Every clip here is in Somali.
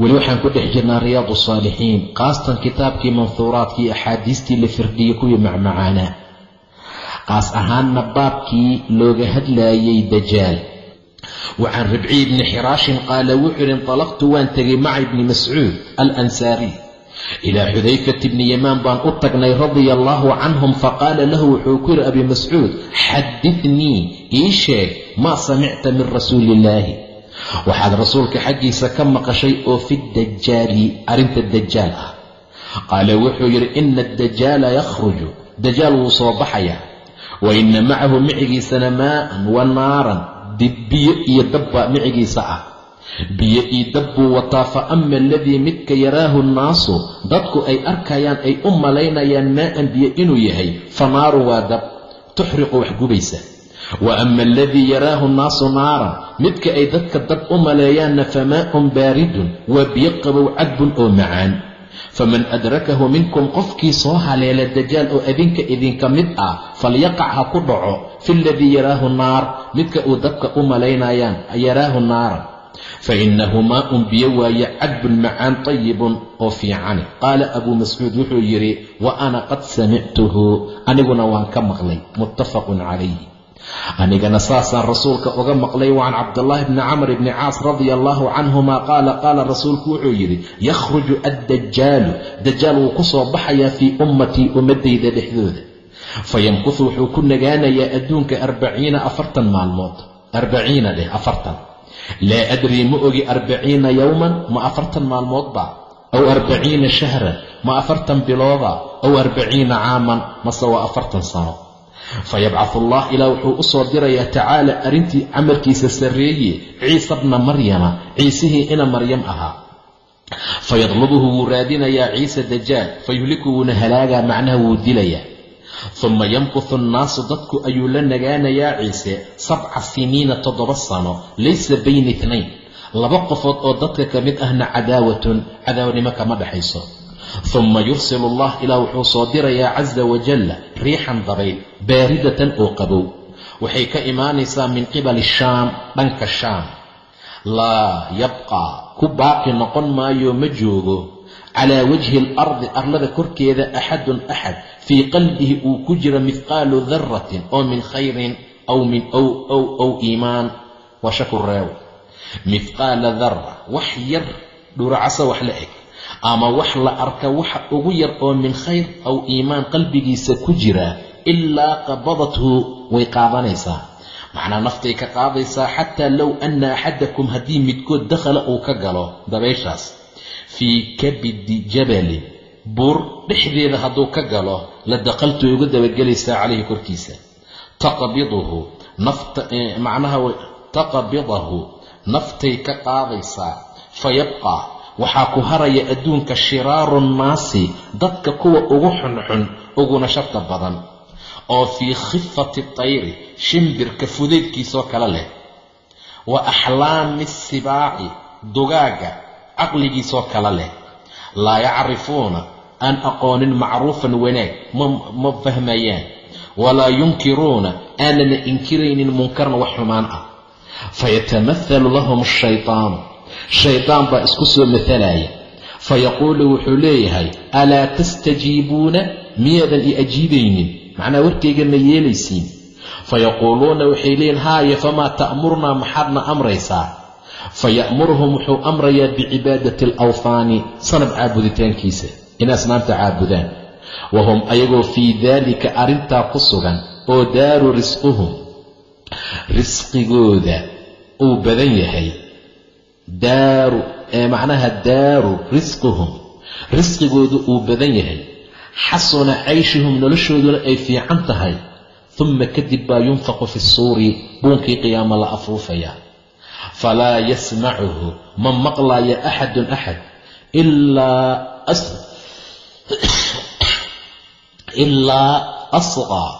weli waxaan ku dhex jirnaa riyaad saalixiin kaastan kitaabkii manhuuraadkii axaadiistii la firdhiyey kuwii macmacaanaa qaas ahaanna baabkii looga hadlaayay dajaal. Wacan ribciy ibni xiraashin qaala wuxuu ihi intalaqtu waan tegay maca ibni mascuud alansaariy ilaa xudayfat ibni yamaan baan u tagnay radia allaahu canhum faqaala lahu wuxuu ku yidhi abi mascuud xadidnii ii sheeg maa samicta min rasuuli illaahi waxaad rasuulka xaggiisa ka maqashay oo fi dajaali arrinta dajaal ah. Qaala wuxuu yidhi ina addajaala yakhruju. Dajaal wuu soo baxayaa. Wa ina macahu micigiisana maa'an wa naaran biyo iyo dabbaa micigiisa ah. Biyo iyo dab buu wataa fa ama aladii midka yaraahu nnaasu dadku ay arkayaan ay u malaynayaan maa'an biyo inuu yahay fa naaru waa dab tuxriqu wax gubaysa wa ama aladii yaraahu nnaasu naaran midka ay dadka dab u maleeyaanna famaa'un baaridun waa biyo qabow cadbun oo macaan. Faman adrakahu minkum qofkii soo haleela dajaal oo adinka idinka mid ah falyaqac ha ku dhaco fi ladii yaraahu naar midka uu dabka u malaynayaan yaraahu naaran fa innahu maa'un biyo waaye cadbun macaan tayibun oo fiicani qaala abuu mascuud wuxuu yidhi wa ana qad samictuhu aniguna waan ka maqlay. Muttafaqun calayhi anigana saasaan rasuulka uga maqlay wacan cabdallaahi bni camr bni caas radia allaahu canhuma qaala qaala rasuulku wuxuu yidhi yakhruju addajaalu dajaal wuu ku soo baxayaa fii ummatii ummaddayda dhexdooda. Fayamkuhu wuxuu ku nagaanayaa adduunka arbaciina afartan maalmood. Arbaciina dheh afartan. Laa adrii ma ogi arbaciina yowman ma afartan maalmoodba aw arbaciina shahran ma afartan bilooda aw arbaciina caaman mase waa afartan sano fayabcahu allah ilaa wuxuu u soo dirayaa tacaala arrintii camalkiisa sarreeye ciisa bna maryama ciisihii ina maryam ahaa. Fayadlubuhu wuu raadinayaa ciise dajaal fayuhliku wuuna halaagaa macnaha wuu dilayaa uma yamkuhu nnaasu dadku ayuu la nagaanayaa ciise sabca siniina toddoba sano laysa bayna itnayn. Laba qofood oo dadka ka mid ahna cadaawatun cadaawanimo kama dhexayso uma yursilu allah ilaa wuxuu soo dirayaa casa wajalla riixan dabayl baaridatan oo qabow waxay ka imaanaysaa min qibali shaam dhanka shaam laa yabqaa ku baaqi noqon maayo ma joogo calaa wajhi alardi arlada korkeeda axadun axad fii qalbihi uu ku jiro mihqaalu daratin oo min khayrin aw min ow ow ow iimaan waa shaku reew mihqaala dara wax yar dhuracaso wax la eg ama wax la arka waxa ugu yar oo min khayr aw iimaan qalbigiisa ku jira ilaa qabadathu way qaadanaysaa. Macnaa naftay ka qaadaysaa xataa low anna axadakum haddii midkood dakhala uu ka galo dabayshaas. Fii kabidi jabalin buur dhexdeeda hadduu ka galo la daqaltu ay uga dabagelaysaa calayhi korkiisa. Taqbiduhu nafta macnaha taqbidahu naftay ka qaadaysaa fayabqaa waxaa ku haraya adduunka shiraaru nnaasi dadka kuwa ugu xunxun uguna sharta badan. Oo fii khifati tayri shimbirka fudaydkiisoo kale leh. Wa axlaami sibaaci dugaaga caqligiisoo kale leh. Laa yacrifuuna aan aqoonin macruufan wanaag ma fahmayaan. Walaa yunkiruuna aanana inkiraynin munkaran wax xumaan ah. Fayatamahalu lahum ashaytaanu shaydaan baa isku soo matalaya fayaquulu wuxuu leeyahay alaa tastajiibuuna? Miyaadan i ajiibaynin macnaa warkayga ma yeelaysiin. Fayaquuluuna waxay leeyihiin haaya famaa ta'murnaa maxaadna amraysaa? Faya'muruhum wuxuu amrayaa bicibaadati alawhaani sanab caabuditaankiisa inay asnaamta caabudaan. Wahum ayagoo fii daalika arrintaa ku sugan oo daaru risquhum risqigooda uu badan yahay daaru ee macnaha daaru risquhum. Risqigooda uu badan yahay. Xasuna cayshuhum noloshooduna ay fiican tahay. Uma kadib baa yunfaqu fi suuri buunkii qiyaamo la afuufayaa falaa yasmacuhu ma maqlaya axadun axad ilaa asqaa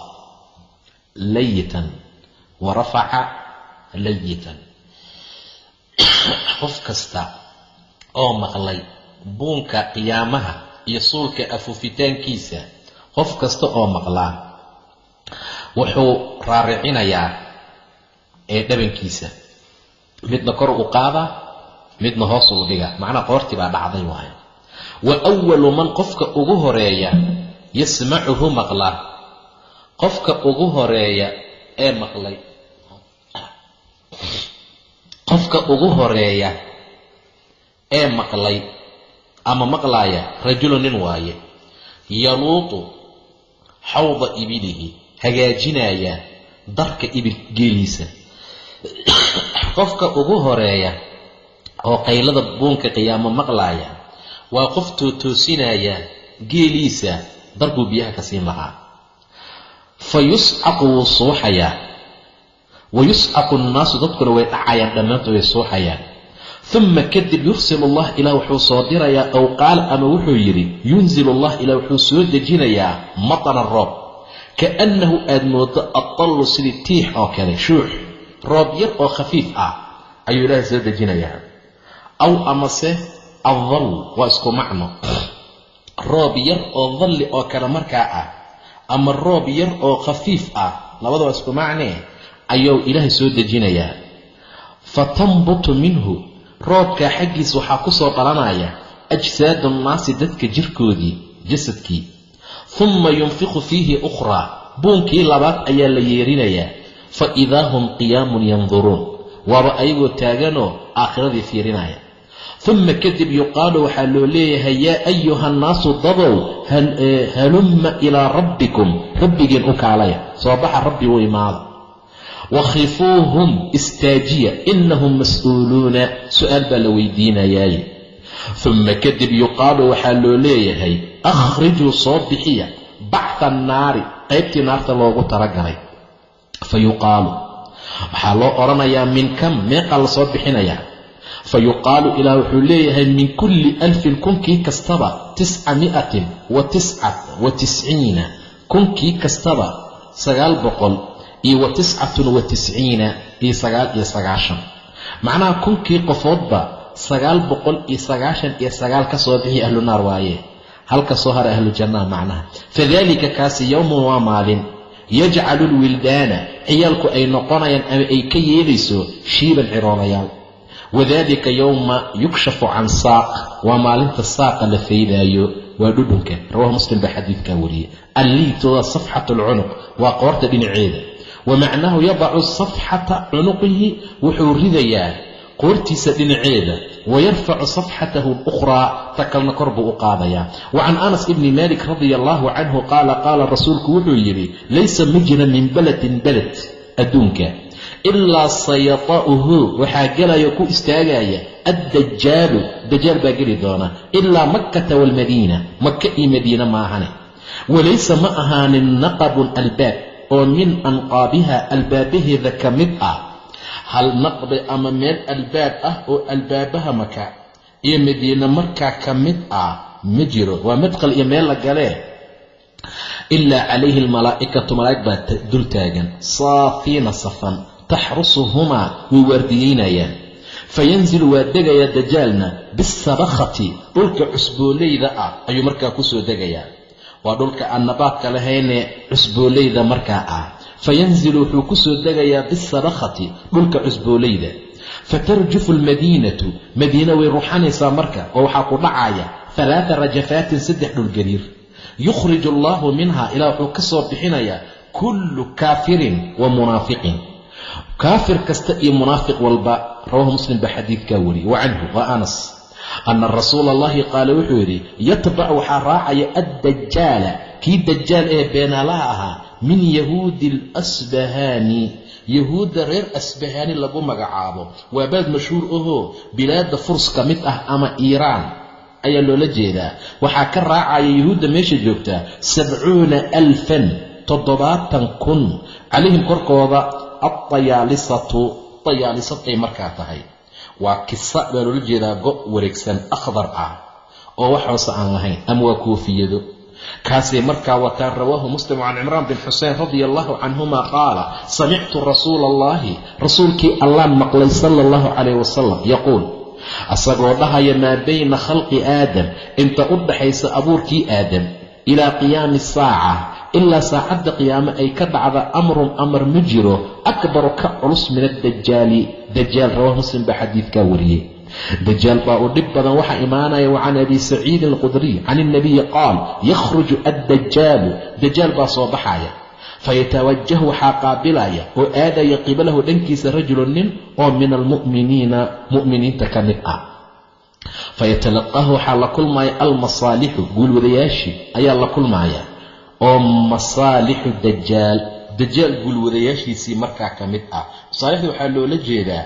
layitan wa rafaca layitan qof kasta oo maqlay buunka qiyaamaha iyo suulka afuufitaankiisa qof kasta oo maqlaa wuxuu raaricinayaa ee dhabankiisa midna kor u qaadaa midna hoos uu dhiga. Macnaha qoortii baa dhacday waay wa awalu man qofka ugu horreeya yasmacuhu maqla qofka ugu horreeya ee maqlay qofka ugu horreeya ee maqlay ama maqlaaya rajulu nin waaye yaluutu xawda ibilihi hagaajinaya darka ibil geeliisa. Qofka ugu horreeya oo qaylada buunka qiyaamo maqlaaya waa qof tootoosinaya geeliisa darbuu biyaha ka siin lahaa. Fa yuscaqu wuu suuxayaa wa yuscaqu nnaasu dadkuna way dhacayaan dhammaantood way suuxayaan uma kadib yursilu allah ilaa wuxuu soo dirayaa ow qaala ama wuxuu yidhi yunzilu allah ilaa wuxuu soo dejinayaa mataran roob kaannahu aad moodo adallu sidii tiix oo kale shuux roob yar oo khafiif ah ayuu ilaahay soo dejinayaa aw amase addall waa isku macno roob yar oo dalli oo kale markaa ah ama roob yar oo khafiif ah labada waa isku macnee ayuu ilaahay soo dejinayaa. Fa tambutu minhu roobkaa xaggiis waxaa ku soo dhalanaya ajsaadu nnaasi dadka jirkoodii jasadkii. Humma yunfiqu fiihi ukhraa buunkii labaad ayaa la yeerinayaa. Fa idaa hum qiyaamun yanduruun waaba ayagoo taaganoo aakhiradii fiirinaya. Uma kadib yuqaalu waxaa loo leeyahay yaa ayuha nnaasu dadow halumma ilaa rabbikum. Rabbigiin u kaalaya soo baxa rabbi u imaada wakhifuuhum istaajiya inahum mas'uuluuna su'aal baa la weydiinayaaye uma kadib yuqaalu waxaa loo leeyahay akhrijuu soo bixiya bactha annaari qaybtii naarta loogu talagalay fa yuqaalu waxaa loo odhanayaa min kam meeqaa la soo bixinayaa fa yuqaalu ilaah wuxuu leeyahay min kulli alfin kunkii kastaba tisca mi'atin wa tisca wa tisciina kunkii kastaba sagaal boqol iyo wa tiscatun wa tisciina iyo sagaal iyo sagaashan. Macnaha kunkii qofoodba sagaal boqol iyo sagaashan iyo sagaal ka soo bixi ahlu naar waaye. Halka soo hara ahlu jannaha macnaha. Fadalika kaasi yowmun waa maalin. Yajcalu lwildaana ciyaalku ay noqonayaan ama ay ka yeelayso shiiban ciroolayaal wadalika yowma yukshafu can saaq waa maalinta saaqa la faydaayo waa dhudhunka. Rawahu muslim baa xadiidkaa wariyey. Alliitu safxat alcunuq waa qoorta dhinaceeda wa macnaahu yadacu safxata cunuqihi wuxuu ridayaa qoortiisa dhinaceeda wayarfacu safxatahu lukhraa ta kalna kor buu u qaadayaa. Wa can anas ibni malik radia allahu canhu qaala qaala rasuulku wuxuu yidhi laysa ma jira min beledin beled adduunka ilaa sayata'uhu waxaa gelaya ku istaagaya addajaalu dajaal baa geli doona ilaa makkata waalmadiina maka iyo madiine maahane. Walayse ma ahaanin naqabun albaab oo min anqaabiha albaabaheeda ka mid ah. Hal naqbi ama meel albaab ah oo albaabaha maka iyo madiine markaa ka mid ah ma jiro. Waa madqal iyo meel la galee. Ilaa calayhi almalaa'ikatu malaa'ig baa dul taagan. Saafiina safan taxrusuhumaa way waardiyeynayaan. Fayanzilu waa degayaa dajaalna bisabakhati dhulka cusbooleyda ah ayuu markaa ku soo degayaa waa dhulka aan nabaadka lahaynee cusbooleyda markaa ah. Fayanzilu wuxuu ku soo degayaa bisabakhati dhulka cusbooleyda. Fatarjufu almadiinatu madiina way ruxanaysaa marka oo waxaa ku dhacaya halaata rajafaatin saddex dhulgariir yukhriju allahu minha ilaa wuxuu ka soo bixinayaa kullu kaafirin wa munaafiqin. Kaafir kasta iyo munaafiq walba rawahu muslim baa xadiidkaa wariyey. Wa canhu wa anas ana rasuula allahi qaala wuxuu yidhi yatbac waxaa raacaya addajaala kii dajaal ee beenaalaha ahaa min yahuudi alasbahaani yahuudda reer asbahaani lagu magacaabo waa baad mashhuur ahoo bilaadda furs ka mid ah ama iiraan ayaa loola jeedaa waxaa ka raacaya yahuudda meesha joogtaa sabcuuna alfan toddobaatan kun calayhim korkooda altayaalisatu tayaalisad ay markaa tahay waa kisa baa loola jeedaa go' wareegsan akhdar ah oo wax hoose aan lahayn ama waa koofiyado? Kaasay markaa wataan rawaahu muslim can cimraan bin xusein radia allahu canhuma qaala samictu rasuula allahi rasuulkii allaan maqlay sala allahu calayh wasalam yaquul asagoo dhahaya maa bayna khalqi aadam inta u dhaxaysa abuurkii aadam ilaa qiyaami saaca ilaa saacadda qiyaame ay ka dhacda amrun amar ma jiro akbaru ka culus min addajaali dajaal rawah muslim baa xadiidkaa wariyey. Dajaal baa uu dhib badan waxaa imaanaya wa can abi saciidin alqudriy can ilnabiyi qaal yakhruju addajaalu. Dajaal baa soo baxaya. Fayatawajahu waxaa qaabilaya oo aadaya qibalahu dhankiisa rajulu nin oo min almu'miniina mu'miniinta ka mid ah. Fayatalaqaahu waxaa la kulmaya almasaalixu guulwadayaashii ayaa la kulmaya oo masaalixu dajaal dajaal guulwadayaashiisii markaa ka mid ah. Masaalixda waxaa loola jeedaa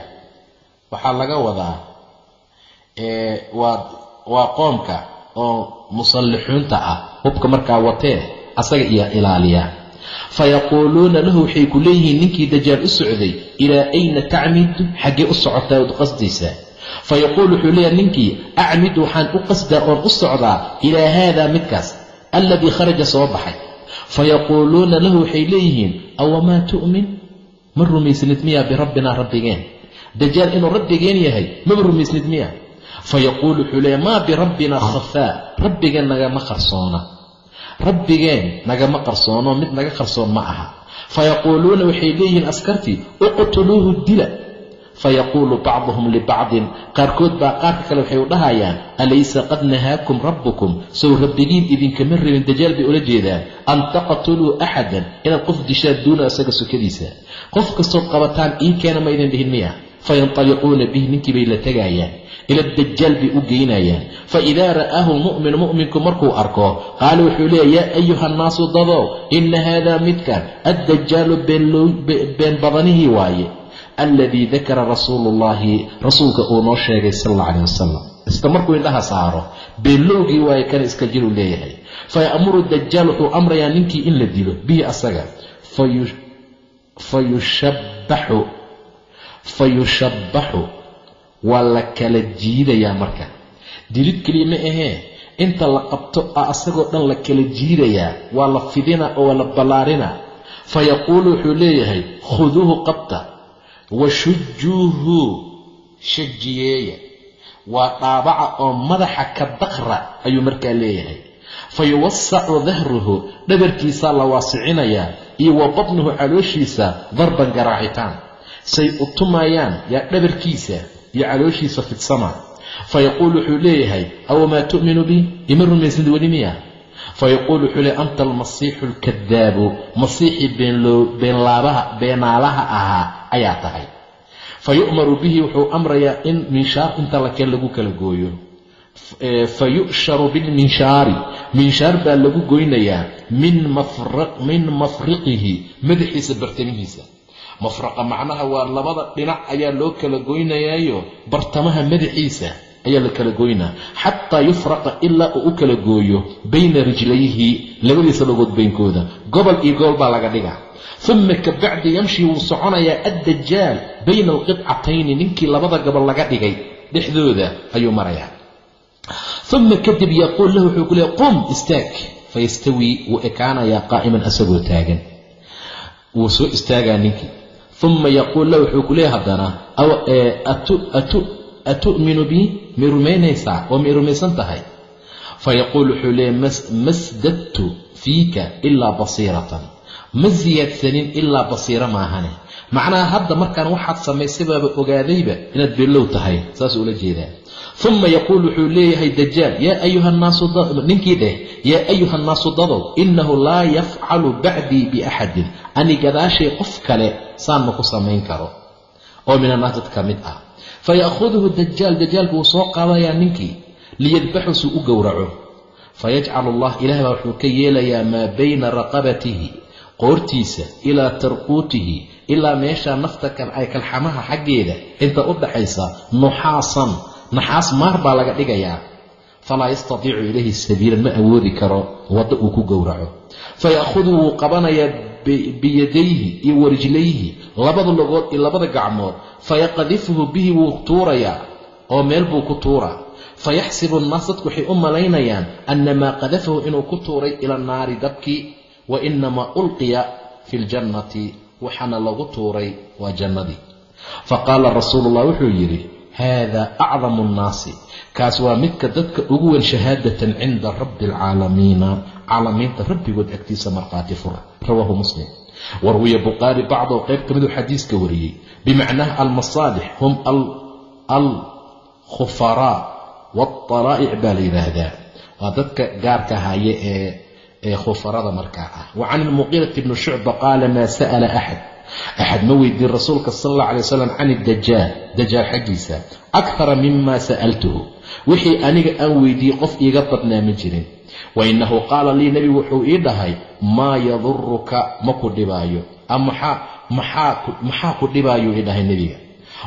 waxaa laga wadaa waa qoomka oo musallixuunta ah hubka markaa watee asaga iyo ilaaliya. Fayaquuluuna lahu waxay ku leeyihiin ninkii dajaal u socday ilaa ayna tacmidu? Xaggee u socotaa ood qasdaysaa fayaquul wuxuu leeyahay ninkii acmid waxaan u qasdaa oon u socdaa ilaa haadaa midkaas alladii kharaja soo baxay fayaquuluuna lahu waxay leeyihiin awamaa tu'min ma rumaysnid miyaa birabbinaa rabbigeen dajaal inuu rabbigeen yahay maba rumaysnid miya fayaquul wuxuu leeyahy maa birabbina khafaa rabbigeen nagama qarsoona rabbigeen nagama qarsoono mid naga qarsoon ma aha fayaquuluuna waxay leeyihiin askartii uqtuluuhu dila fayaquulu bacduhum libacdin qaarkood baa qaarka kale waxay u dhahayaan alaysa qad nahaakum rabbukum sow rabbigiin idinkama rabin dajaal bay ula jeedaan an taqtuluu axadan inaad qof dishaan duuna isaga sokadiisa qof kastood qabataan ii keena ma idin dhihin miya fayantaliquuna bihi ninkii bay la tegayaan ila dajaal bay u geynayaan faidaa ra'aahu lmu'minu mu'minku markuu arko qaala wuxuu leeya yaa ayuha annaasu dadow ina haadaa midkan addajaalu been badanihii waaye alladii dakara rasuulu ullaahi rasuulka uu noo sheegay sal alla caleh wasalam isla markuu indhaha saaro beenlowgii waaye kana iska jiruu leeyahay. Faya'muru dajaal wuxuu amrayaa ninkii in la dilo bihi asaga. Fayushabbaxu fayushabbaxu waa la kala jiidayaa marka. Dilid keliya ma ahee inta la qabto a asagoo dhan la kala jiidayaa. Waa la fidina oo waa la ballaarina. Fayaquulu wuxuu leeyahay khuduuhu qabta wa shujuuhu shajiyeeya waa dhaabaca oo madaxa ka daqra ayuu markaa leeyahay. fayuwasacu dahruhu dhabarkiisaa la waasicinayaa iyo wa batnuhu calooshiisa darban garaacitaan. Say u tumayaan yaa dhabarkiisa iyo calooshiisa fidsama. fayaquul wuxuu leeyahay awamaa tu'minu bi? Ima rumaysid weli miya? fayaquul wuxuu leeyahy anta almasiixu alkadaabu. Masiixii beenlaabaha beenaalaha ahaa ayaa tahay. Fa yu'maru bihi wuxuu amrayaa in minshaar inta lakeen lagu kala gooyo. Fa yu'sharu bilminshaari minshaar baa lagu goynayaa min mafriqihi madaxiisa bartamihiisa. Mafraqa macnaha waa labada dhinac ayaa loo kala goynayaayo bartamaha madaxiisa ayaa la kala goynaa. Xataa yufraqa ilaa uu u kala gooyo bayna rijlayhi labadiisa logood baynkooda gobol iyo gobol baa laga dhigaa uma kabacdi yamshi wuu soconayaa addajaal bayna alqidcatayni ninkii labada gobol laga dhigay dhexdooda ayuu marayaa. Uma kadib yaquul lahu wuxuu ku leeya qum istaag. Fayastawii wuu ekaanayaa qaa'iman asagoo taagan. Wuu soo istaagaa ninkii. Uma yaquul lahu wuxuu ku leeya haddana atu'minu bi may rumaynaysaa oo may rumaysan tahay fayaquul wuxuu leeya masdadtu fiika ilaa basiiratan ma siyaadsanin ilaa basiiro maahane. Macnaha hadda markaan waxaad samaysay baaba ogaadayba inaad beellow tahay saasuu ula jeedaa. Uma yaquul wuxuu leeyahay dajaal yaa ayuha nnaasu ninkii dheh yaa ayuha nnaasu dadow innahu laa yafcalu bacdii biaxadin ani gadaashay qof kale saan ma ku samayn karo oo min annaas dad ka mid ah. Faya'khuduhu dajaal dajaalku wuu soo qaadayaa ninkii liyadbaxu suu u gowraco. Fayajcalu allah ilaah baa wuxuu ka yeelayaa maa bayna raqabatihi qoortiisa ilaa tarquutihi ilaa meeshaa nafta kalxamaha xaggeeda inta u dhaxaysa nuxaasan. Naxaas maar baa laga dhigayaa. Falaa yastatiicu ilayhi sabiilan ma awoodi karo waddo uu ku gowraco. Faya'khudu wuu qabanayaa biyadayhi iyo warijlayhi labada logood iyo labada gacmood. Fayaqdifuhu bihi wuu tuurayaa oo meel buu ku tuuraa. Fayaxsibu annaas dadku waxay u malaynayaan annamaa qadafahu inuu ku tuuray ila annaari dabkii wa inamaa ulqiya fi ljannati waxaana lagu tuuray waa jannadii. Faqaala rasuulu ullah wuxuu yidhi haada acdamu nnaasi. Kaas waa midka dadka ugu weyn shahaadatan cinda rabbi alcaalamiina caalamiinta rabbigood agtiisa markhaati fura rawaahu muslim. Warwiya bukhaari bacdoo qayb ka miduu xadiiska wariyey. Bimacnaha almasaalix hum alkhufaraa waalطalaa'ic baa la yidhaahdaa. Waa dadka gaarka haye ee ee khufarada markaa ah. Wa can ilmuqiirati bni shucba qaala maa sa'ala axad axad ma weydiin rasuulka sal alla alay wasalam can idajaal dajaal xaggiisa. Akthara mima sa'altuhu. Wixii aniga aan weydiiyey qof iiga badnaa ma jirin. Wa innahu qaala lii nebigu wuxuu ii dhahay maa yaduruka ma ku dhibaayo. Maxaa ku dhibaayuu ii dhahay nebiga?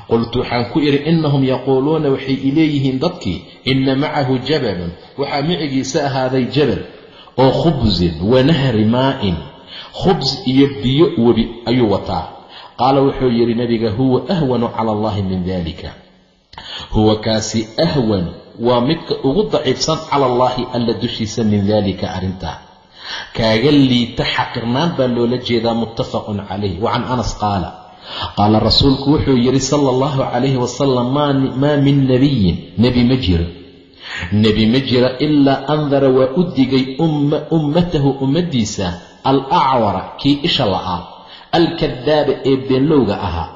Qultu waxaan ku idhi innahum yaquuluuna waxay ileeyihiin dadkii inna macahu jabalun. Waxaa micigiisa ahaaday jabal oo khubsin wa nahri maa'in khubs iyo biyo webi ayuu wataa. Qaala wuxuu yidhi nebiga huwa ahwanu cala allahi min dalika huwa kaasi ahwan waa midka ugu daciifsan cala allaahi alla dushiisa min daalika arrintaa kaaga liita xaqirnaan baa loola jeedaa muttafaqun calayh. Wa can anas qaala qaala rasuulku wuxuu yidhi sala allahu calayhi wasalam maa min nebiyin nebi ma jiro nebi ma jira ilaa andara waa u digay ummatahu ummaddiisa al acwara kii isha la'aa alkadaaba ee beenlowga ahaa.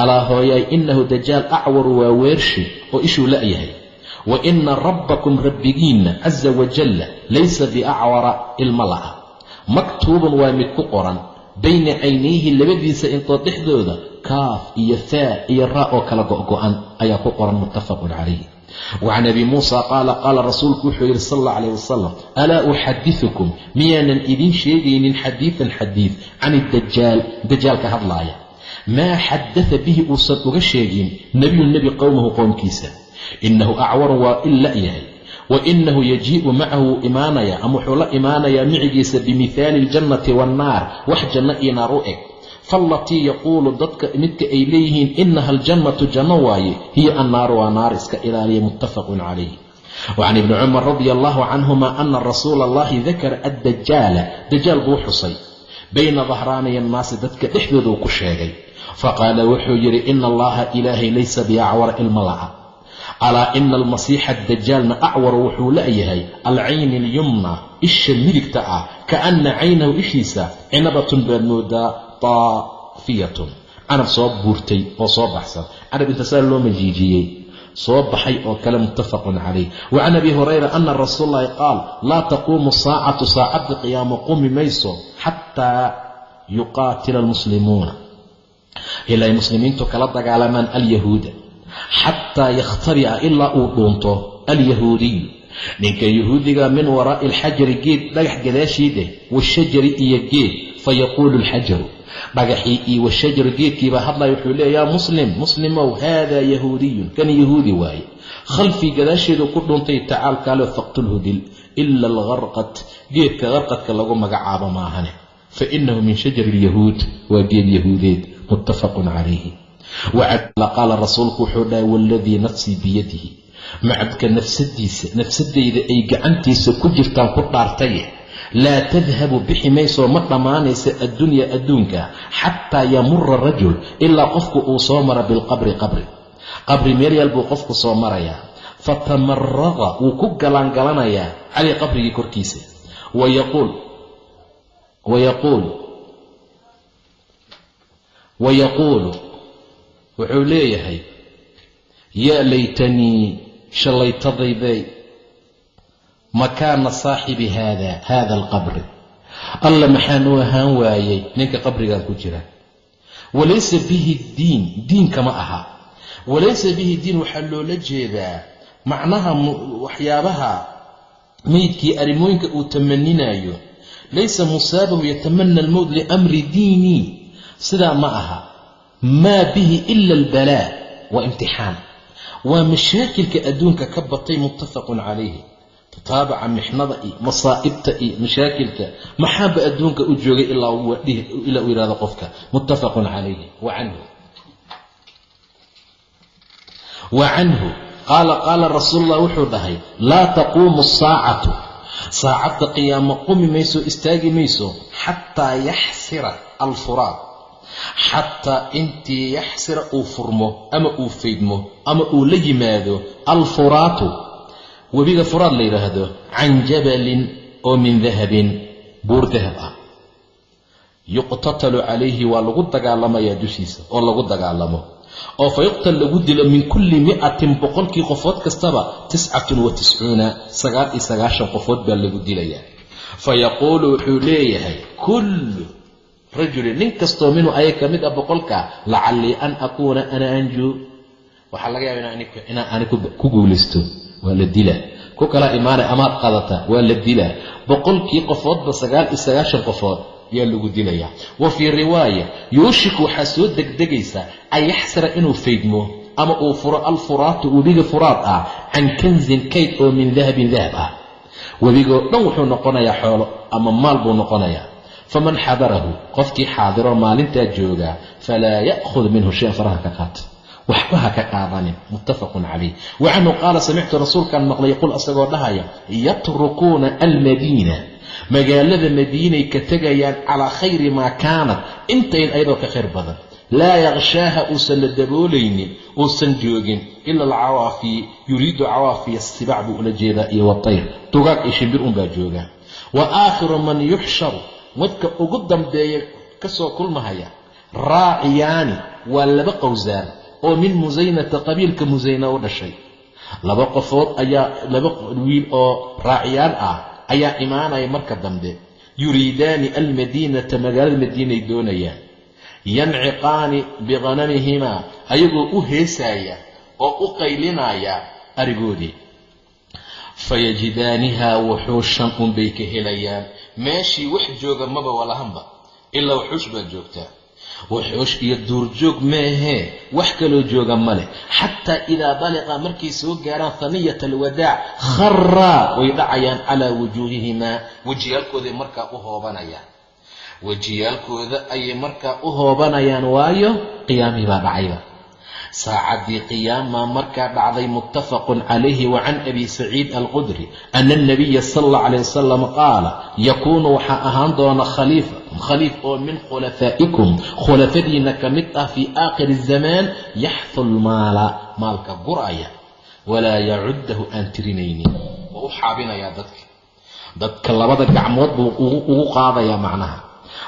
Alaa hooyaay innahu dajaal acwaru waa weershi oo ishuu la'yahay wa ina rabbakum rabbigiinna casa wajalla laysa biacwara ilma la'a maktuubun waa mid ku qoran. Bayna caynayhi labadiisa intood dhexdooda kaaf iyo faa iyo raa oo kala go'go'an ayaa ku qoran muttafaqun calayh wacan abi muusa qaala qaala rasuulku wuxuu yidhi sal alla calayh wasalam alaa uxadiukum miyaanan idiin sheegaynin xadiidan xadiid can dajaal ka hadlaaya. Maa xadada bihi uusan uga sheegin nebiyun nebi qowmahu qowmkiisa innahu acwarun waa in la'yahay wa inahu yajii'u macahu wuu imaanayaa ama wuxuu la imaanayaa micigiisa bimihaali iljannati waannaar wax janno iyo naar u eg faalatii yaquulu dadka midka ay leeyihiin inaha aljannatu janno waaye hiya annaaru waa naar iska ilaaliya muttafaqun calayh wacan ibni cumar radia allahu canhuma ana rasuula allahi dakara addajaala dajaal buu xusay bayna dahraanay annaasi dadka dhexdooda uu ku sheegay faqaala wuxuu yidhi ina allaha ilaahay laysa biacwara ilma la'a alaa ina almasiixa adajaalna acwar wuxuu la'yahay alcayni alyumna isha midigta ah kaana caynahu ishiisa cinabatun baad moodaa taafiyatun canab soo buurtay oo soo baxsan canab intasaa loo majiijiyey soo baxay oo kale muttafaqun calayh wa can abi hurayra ana rasuul allahi qaal laa taquumu saacatu saacadda qiyaamo qumi mayso xataa yuqaatila almuslimuuna ilaa ay muslimiintu kala dagaalamaan alyahuuda xataa yakhtarica ilaa uu dhuunto alyahuudiy ninka yahuudiga min waraa'i alxajari geed dhagax gadaashii dheh washajari iyo geed fayaquulu alxajaru dhagaxii iyo washajaru geedkiibaa hadlaya wuxuu leeya yaa muslim muslimow haadaa yahuudiyun. Kan yahuudi waaye. Khalfii gadaasheedu ku dhuuntay tacaal kaalo faqtulhu dil ila algarqad geedka qarqadka lagu magacaabo maahane. Fa inahu min shajari alyahuud waa geed yahuudeed muttafaqun calayhi. Qaala rasuulku wuxuu dhahay waaladii nafsii biyadihi. Macabka nafsadiisa nafsadayda ay gacantiisa ku jirtaan ku dhaartaye laa tadhabu bixi maysoo ma dhammaanaysa addunya adduunka xataa yamura rajul ilaa qofku uu soo mara bilqabri qabri. Qabri meelyaal buu qofku soo marayaa fatamaraqa wuu ku galaangalanayaa caley qabrigii korkiisa. Wayaquul wayaquulu wuxuu leeyahay yaa laytanii shallaytadayday makaana saaxibi haada haada alqabri alla maxaan u ahaan waayey ninka qabrigan ku jira walaysa bihi diin diinkama aha walaysa bihi diin waxaa loola jeedaa macnaha waxyaabaha meydkii arrimooyinka uu tamaninayo laysa musaabahu yatamana almowt liamri diinii sidaa ma aha maa bihi ila albalaa waa imtixaan waa mashaakilka adduunka ka batay muttafaqun calayhi tataabaca mixnada iyo masaa'ibta iyo mashaakilka maxaaba adduunka u joogay ilaa uu yidhahdo qofka. Muttafaqun calayhi. Wa canhu. Wa canhu. Qaala qaala rasuulullah wuxuu dhahay laa taquumu asaacatu saacadda qiyaamo qumi mayso istaagi mayso xataa yaxsira alfuraad. Xataa intii yaxsira uu furmo ama uu faydmo ama uu la yimaado alfuraatu webiga furaad la yidhaahdo can jabalin oo min dahabin. Buur dahab ah. Yuqtatalu calayhi waa lagu dagaalamayaa dushiisa oo lagu dagaalamo. Oo fa yuqtal lagu dilo min kulli mi'atin boqolkii qofood kastaba tiscatun wa tiscuuna sagaal iyo sagaashan qofood baa lagu dilayaa fa yaquulu wuxuu leeyahay kullu rajulin nin kastoo minhu aya ka mid ah boqolka lacallii an akuuna ana anjuu waxaa laga yaaba inaan ani ku guulaysto waa la dilaa ku kala imaanay amaad qadata waa la dilaa boqolkii qofoodba sagaal iyo sagaashan qofood yaa lagu dilayaa wa fii riwaaya yuushiku waxaa soo degdegaysa an yaxsira inuu faydmo ama uu furo alfuraatu webiga furaad ah can kanzin kayd oo min dahabin dahab ah. Webigoo dhan wuxuu noqonayaa xoolo ama maal buu noqonayaa. Faman xadarahu qofkii xaadiro maalintaa joogaa falaa ya'khud minhu shayan faraha ka qaata waxba ha ka qaadanin muttafaqun calayh. Wa qaala samictu rasuulkan maqlay yaquul asagoo dhahaya yatrukuuna almadiina. Magaalada madiinay ka tegayaan calaa khayri maa kaanat. Intayn ayadoo ka khayr badan. Laa yakhshaaha uusan la daboolaynin uusan joogin ila alcawaafi yuriidu cawaafiya sibac buu ula jeedaa iyo watayr dugaag iyo shimbir unbaa jooga wa aakhiru man yuxsharu wadka ugu dambeeya ka soo kulmahaya raaciyaani waa laba qowsaar oo min musaynata qabiilka musayna u dhashay. Laba qofood ayaa laba wiil oo raaciyaan ah ayaa imaanaya marka dambe. Yuriidaani almadiinata magaalada madiinay doonayaan. Yanciqaani biqanamihimaa ayagoo u heesaaya oo u qaylinaya arigoodii. Fayajidaanihaa wuxuushan unbay ka helayaan. Meeshii wax jooga maba walahanba ilaa wuxuush baad joogtaa wuxuush iyo duurjoog meehee wax kaloo jooga ma leh. Xataa idaa daliqa markay soo gaaraan haniyata alwadaac kharaa way dhacayaan calaa wujuuhihimaa. Wejiyaalkooday markaa u hoobanayaan. Wejiyaalkooda ayay markaa u hoobanayaan waayo qiyaamii baa dhacayba. Saacaddii qiyaama markaa dhacday muttafaqun calayhi wa can abi saciid alqudri ana alnabiya sala allah calayh wasalam qaala yakuunu waxaa ahaan doona khaliifa khaliif oo min khulafaa'ikum khulafadiina ka mid ah fii aakhiri zamaan yaxfu lmaala maalka guraya walaa yacuddahu aan tirinaynin oo u xaabinayaa dadka dadka labada gacmood buu ugu qaadayaa macnaha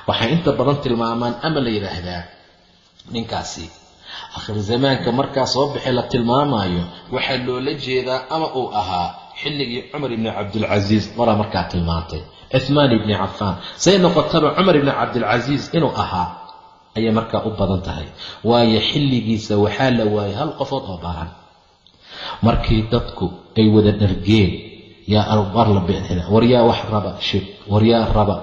waxay inta badan tilmaamaan ama la yidhaahdaa ninkaasi akhir zamaanka markaa soo baxay la tilmaamaayo waxaa loola jeedaa ama uu ahaa xilligii cumar ibni cabdilcasiis maraa markaa tilmaantay cuhmaan ibni cafaan say noqotaba cumar ibni cabdilcasiis inuu ahaa. Ayay markaa u badan tahay. Waayo xilligiisa waxaa la waayay hal qofood oo baran markii dadku ay wada dhargeen yaa albar la bixina war yaa wax raba shib war yaa raba.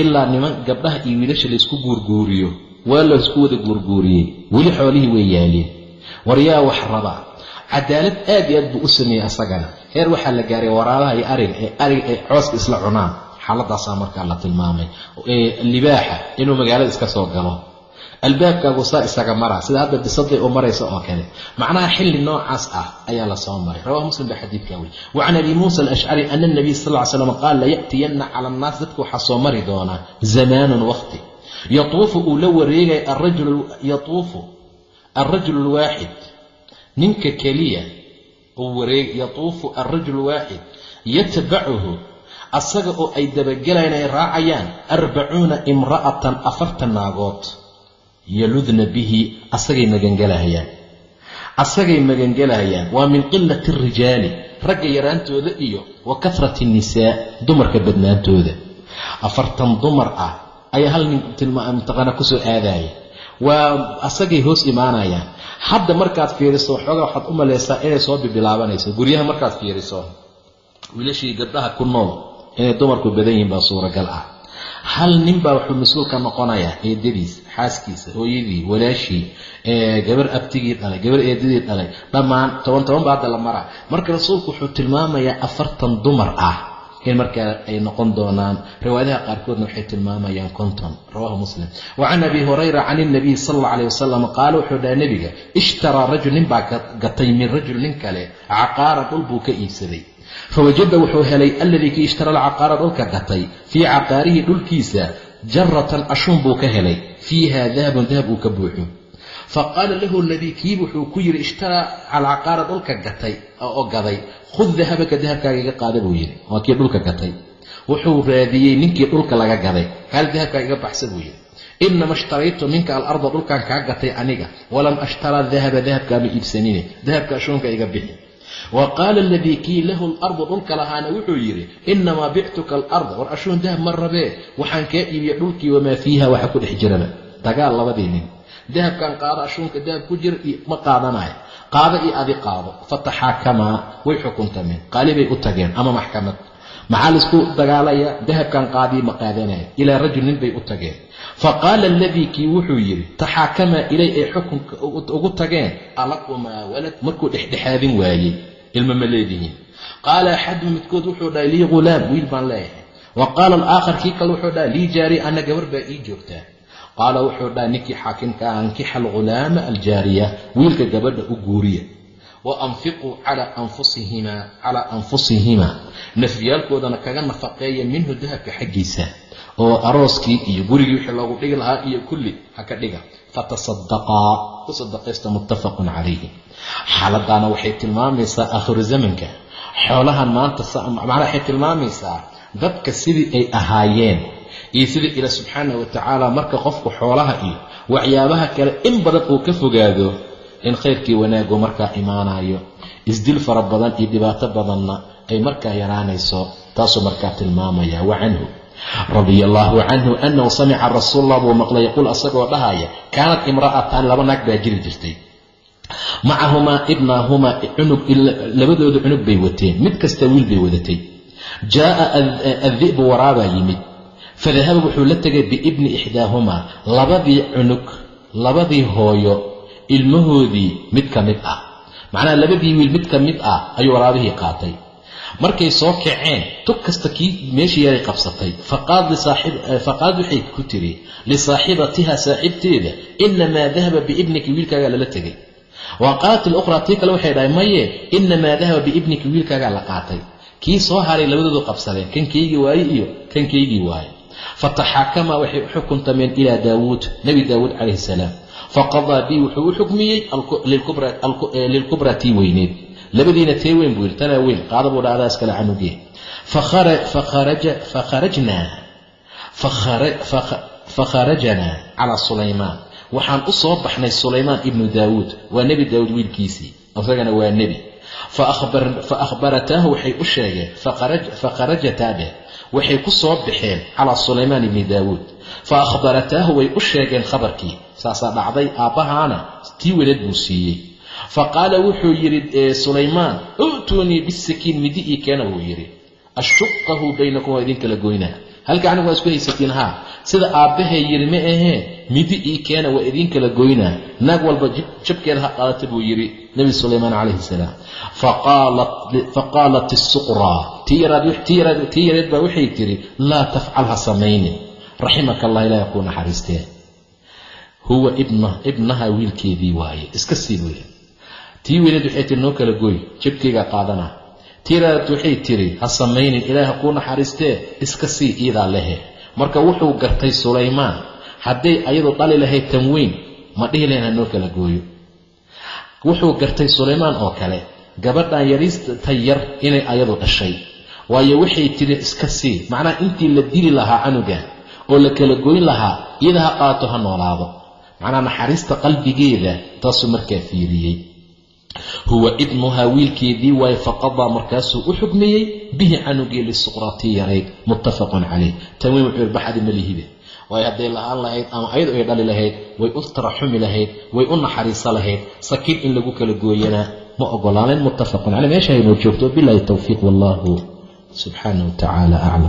Ilaa niman gabdhaha iyo wiilasha laysku guurguuriyo. Waa laysku wada guurguuriyey. Weli xoolihii way yaaleen war yaa wax raba. Cadaalad aad iyo aad buu u sameeyey asagana. Heer waxaa la gaaray waraabaha iyo ariga ee ariga ay cooska isla cunaan xaaladaasaa markaa la tilmaamay. Libaaxa inuu magaalada iska soo galo. Albaabkaagu saa isaga mara sida hadda bisaday u maraysa oo kale. Macnaha xilli noocaas ah ayaa la soo maray. Rawah muslim baa xadiidkaa weli wa can abi muusa alashcari ana nabiy sal ly slam qaal laya'tiyanna cala annaas. Dadka waxaa soo mari doonaa zamaanun waqti. Yatuufu uu la wareegaya yatuufu alrajulu alwaaxid ninka keliya uu wareeg yatuufu alrajulu alwaaxid yatbacuhu asaga oo ay dabagelayaan ay raacayaan arbacuuna imra'atan afartan naagood. Yaludna bihi asagay magangelahayaan asagay magangelahayaan waa min qilati arijaali ragga yaraantooda iyo wa kasrati nisaa dumarka badnaantooda. Afartan dumar ah ayaa hal nin ku soo aadaya waa asagay hoos imaanayaan. Hadda markaad fiiriso waxoogaa waxaad u malaysaa inay soo bibilaabanayso. Guryaha markaad fiiriso wiilashii gabdhaha ku nool inay dumarku badan yihiin baa suuragal ah. Hal nin baa wuxuu mas'uul ka noqonayaa eedadiis xaaskiisa hooyadii walaashii gabar abtigii dhalay gabar eedadii dhalay dhammaan toban toban baa hadda la maraa. Marka rasuulku wuxuu tilmaamayaa afartan dumar ah in markaa ay noqon doonaan. Riwaayadaha qaarkoodna waxay tilmaamayaan konton. Rawahu muslim. Wa can abi hurayra can ilnabiy sal alla alay wasalam qaala wuxuu dhaha nebiga ishtaraa rajul nin baa gatay min rajul nin kale caqaaran dhul buu ka iibsaday fawajada wuxuu helay alladii kii ishtara alcaqaara dhulka gatay fii caqaarihi dhulkiisa jaratan ashuun buu ka helay fiiha dahabun dahab uu ka buuxo. Faqaala lahu ladii kii wuxuu ku yidhi ishtaraa alcaqaara dhulka gatay oo gaday khud dahabaka dahabkaaga iga qaada buu yidhi. Waa kii dhulka gatay. Wuxuu raadiyey ninkii dhulka laga gaday kaal dahabkaa iga baxsa buu yidhi. Inama ishtaraytu minka alarda dhulkan kaa gatay aniga walam ashtaraa dahaba dahabkaama iibsanine dahabka ashuunka iga bixi wa qaala aladii kii lahu alardu dhulka lahaana wuxuu yidhi inamaa bictuka alarda war ashuun dahab ma rabee. Waxaan kaa iibiya dhulkii wamaa fiiha waxa ku dhex jiraba dagaal labadii nin. Dahabkan qaado ashuunka dahab ku jira ma qaadanayo qaado iyo adi qaado. Fataxaakamaa way xukuntameen. Qaali bay u tageen ama maxkamad maxaa la isku dagaalaya? Dahabkan qaadii ma qaadanaya ilaa rajul nin bay u tageen. Faqaala aladii kii wuxuu yidhi taxaakamaa ilay ay xukunka ugu tageen. Alakumaa walad. Markuu dhexdhexaadin waayey. Ilma ma leedihiin. Qaala axadu midkood wuxuu dhahay lii ghulaam wiil baan leeyahay. Wa qaala alaakhar kii kale wuxuu dhahay lii jaari ana gabar baa ii joogtaa qaala wuxuu dhahay ninkii xaakimka ah ankixa alghulaama aljaariya wiilka gabadha u guuriya wa anfiquu calaa anfusihima calaa anfusihima nafyaalkoodana kaga nafaqeeya minhu dahabka xaggiisa oo arooskii iyo gurigii wixii loogu dhigi lahaa iyo kulli ha ka dhiga fatasadaqaa ku sadaqaysta muttafaqun calayhi xaaladaana waxay tilmaamaysaa aakhiru zamanka xoolahan maanta macnaa waxay tilmaamaysaa dadka sidii ay ahaayeen iyo sidii ila subxaana wa tacaala marka qofku xoolaha iyo waxyaabaha kale in badan uu ka fogaado in khayrkii wanaagu markaa imaanayo isdil fara badan iyo dhibaato badanna ay markaa yaraanayso taasuu markaa tilmaamaya wa canhu. Radia allaahu canhu anahu samica rasuullah buu maqlay yaquul asagoo dhahaya kaanat imra'atan laba naag baa jiri jirtay. Macahumaa ibnaahumaa cunug labadooda cunug bay wateen mid kasta wiil bay wadatay. Jaaa addi'bu waraabaa yimid. Fadahaba wuxuu la tegay biibni ixdaahumaa labadii cunug labadii hooyo ilmahoodii mid ka mid ah. Macnaha labadii wiil mid ka mid ah ayuu waraabihii qaatay. Markay soo kaceen tug kasta kii meeshii yaray qabsatay faqaad waxay ku tiri lisaaxibatiha saaxibteeda inamaa dahaba biibnika wiilkaagaa lala tegay wa qaalat ilukhraa tii kale waxay dhahay maye inamaa dahaba biibnika wiilkaagaa la qaatay. Kii soo haray labadoodu qabsadeen kankaygii waaye iyo kankaygii waaye. Fataxaakamaa waxay u xukuntameen ilaa daawuud nebi daawuud calayhi salaam faqadaa bi wuxuu u xukmiyey lilkubraa tii weyneed labadiina tee weyn buu yidhi tanaa weyn qaada buu dha adaas kale canugee fakharajnaa calaa sulaymaan waxaan u soo baxnay sulaymaan ibnu daawuud waa nebi daawuud wiilkiisii isagana waa nebi fa akhbarataahu waxay u sheegeen fakharajataa dheh waxay ku soo baxeen calaa sulaymaan ibni daawuud. Fa akhbarataahu way u sheegeen khabarkii. Saasaa dhacday aabbahaana tii welad buu siiyey. Fa qaala wuxuu yidhi sulaymaan u'tuunii bisakiin midi ii keena buu yidhi. Ashuqahu baynakum waa idin kala goynaa halka anigu waa isku haysatiin haa sida aabbahay yidhi ma ahee midi ii keena waa idin kala goynaa naag walba jabkeeda ha qaadata buu yidhi nebi sulaymaan calayhi salaam. Faqaalat isuqraa tii yareed baa waxay tidhi laa tafcal ha samaynin raximaka allah ilaah kuu naxariistee. Huwa ibnaha wiilkeedii waaye. Iska sii weya tii weyneed waxay tihi noo kala gooy jabkeygaa qaadana yareed waxay tidhi ha samaynin ilaaha kuu naxariistee iska sii iidaa lehe. Marka wuxuu gartay sulaymaan hadday ayadu dhali lahayd tan weyn ma dhihi lahayn ha noo kala gooyo. Wuxuu gartay sulaymaan oo kale gabadhan yariista yar inay ayadu dhashay waayo waxay tidhi iska sii macnaha intii la dili lahaa canuga oo la kala goyn lahaa iyada ha qaato ha noolaado. Macnaha naxariista qalbigeeda taasuu markaa fiiriyey huwa ibnuhaa wiilkeedii waaye faqadaa markaasuu u xukmiyey bihi canugii lisuqraatii yarayd muttafaqun calayh. Tanwiin wuxuu yidhi baxadi malihide waayo hadday lahaan lahayd ama ayadu ay dhali lahayd way u taraxumi lahayd way u naxariiso lahayd. Sakiin in lagu kala gooyanaa ma ogolaanayn muttafaqun caleyh meesha aynoo joogto bilahi towfiiq wallahu subxaana wa tacaala aclam